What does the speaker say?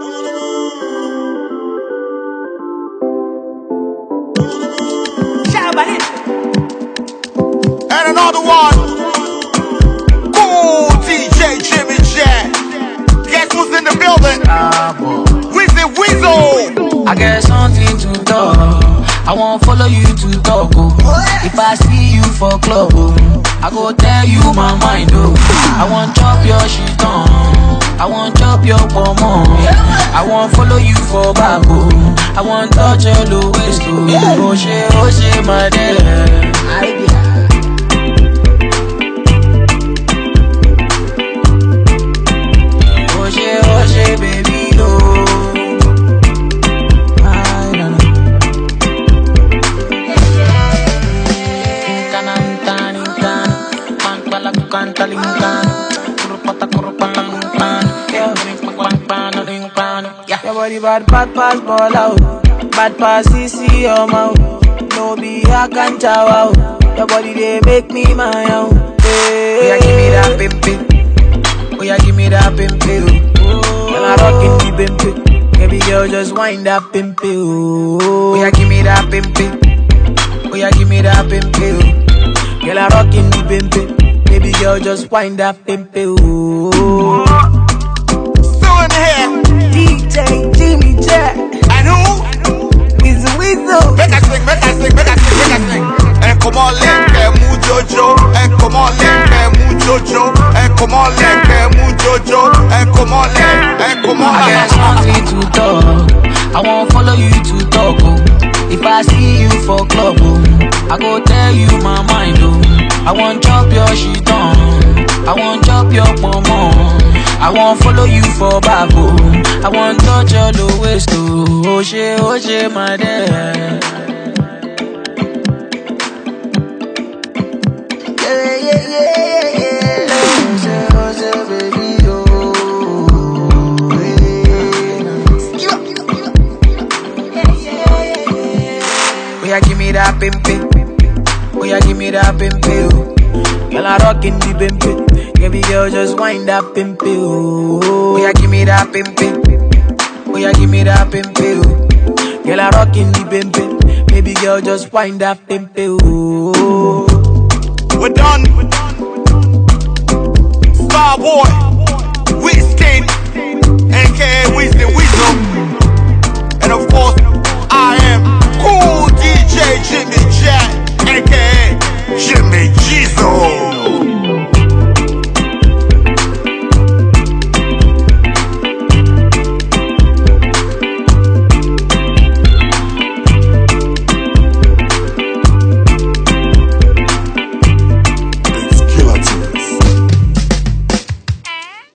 And another one. Cool DJ Jimmy J. Guess who's in the building? Wizzy Weasel. I got something to talk. I won't follow you to talk. Oh. If I see you for club, oh, I go tell you my mind. Oh. I want chop your shit on. I want chop your pomo. I want follow you for. Oh. I want touch your low waist. Oh, oh shit, oh shit, my dear. Oh Yeah. Your body bad, bad pass ball out. Oh. Bad pass CC your oh, mouth. No be a cancha wow. Oh. Your body they make me my own. Oh yeah, give me that eh. pimpin. Oh yeah, give me that pimpin. Oh, Girl, I rockin' the pimpin. Baby girl, just wind that pimpin. oh Oh, yeah, give me that pimpin. Oh yeah, give me that pimpin. Girl, I rockin' the pimpin. Baby girl, just wind that pimpin. Oh, Jojo. Jojo. Jojo. I got something to talk. I won't follow you to talk. Oh. If I see you for club, oh, I go tell you my mind. Oh. I want chop your shit on. I want chop your pomo. I want follow you for back. Oh. I want touch your low waist. Oh, oh shit, oh shit, my dear. Oh yeah, give me that pimpin. Oh yeah, give me that pimpin. Oh. Girl, I rockin' the pimpin. Baby girl, just wind that pimpin. Oh yeah, give me that pimpin. Oh yeah, give me that pimpin. Girl, I rockin' the pimpin. Baby girl, just wind that pimpin. Oh, We're done. Whiskey. NK